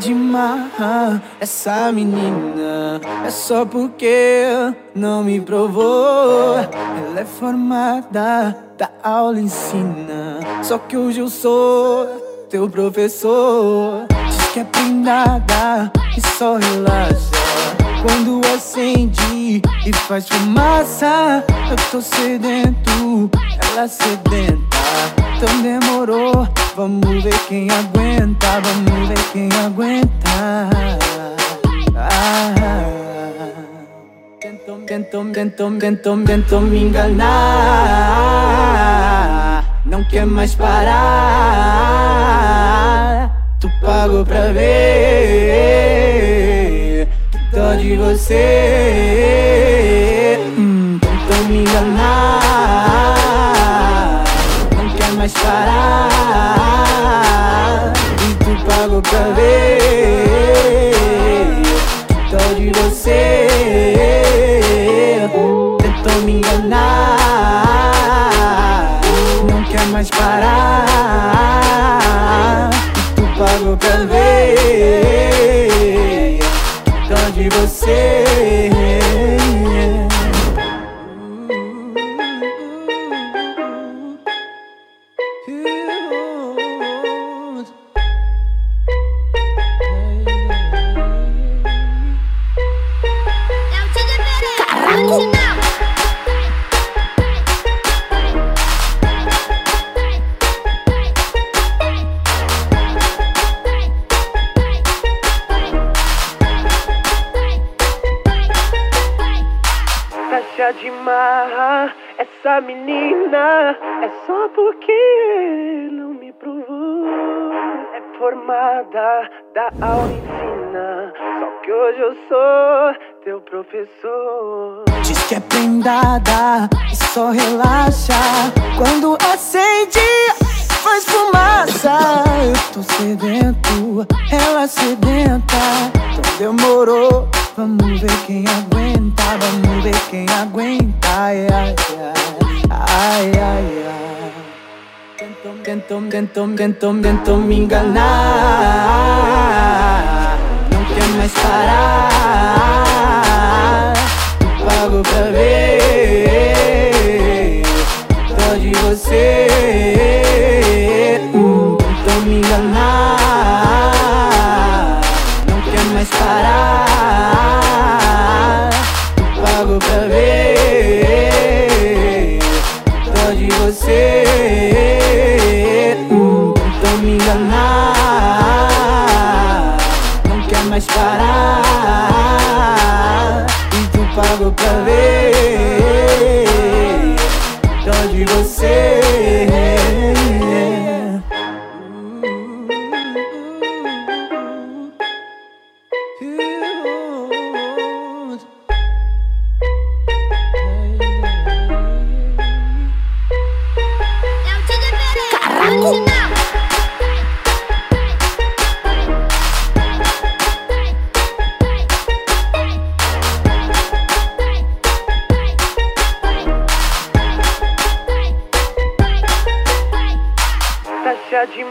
De marrar essa menina É só porque não me provou. Ela é formada, da aula ensina. Só que hoje eu sou teu professor. Diz que é prendada e só relaxa. Quando acende e faz fumaça Eu tô sedento, ela sedenta Então demorou Vamos ver quem aguenta, vamos ver quem aguenta. Ah, tentou, tentou, tentou, tentou me enganar. Não quer mais parar. Tu pagou pra ver. Dó de você. Hum, me enganar. De você. Tentou me enganar Não quer mais parar. Tu pagou pra ver Dó de você Essa menina. É só porque não me provou. É formada da aula ensina Só que hoje eu sou teu professor. Diz que é prendada e só relaxa. Quando acende faz fumaça. Eu tô sedento, ela sedenta. Então demorou Vamos ver quem aguenta, vamos ver quem aguenta. Ai, ai, ai, ai, ai, tentou, tentou, tentou, tentou me enganar. Não quer mais parar. Pago pra ver. Tô de você. Tentou me enganar. Não quer mais parar. Deixa de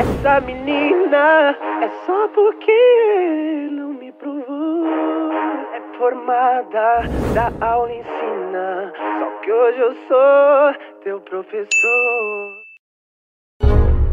essa menina É só porque não me provou. É formada da aula ensina. Só que hoje eu sou teu professor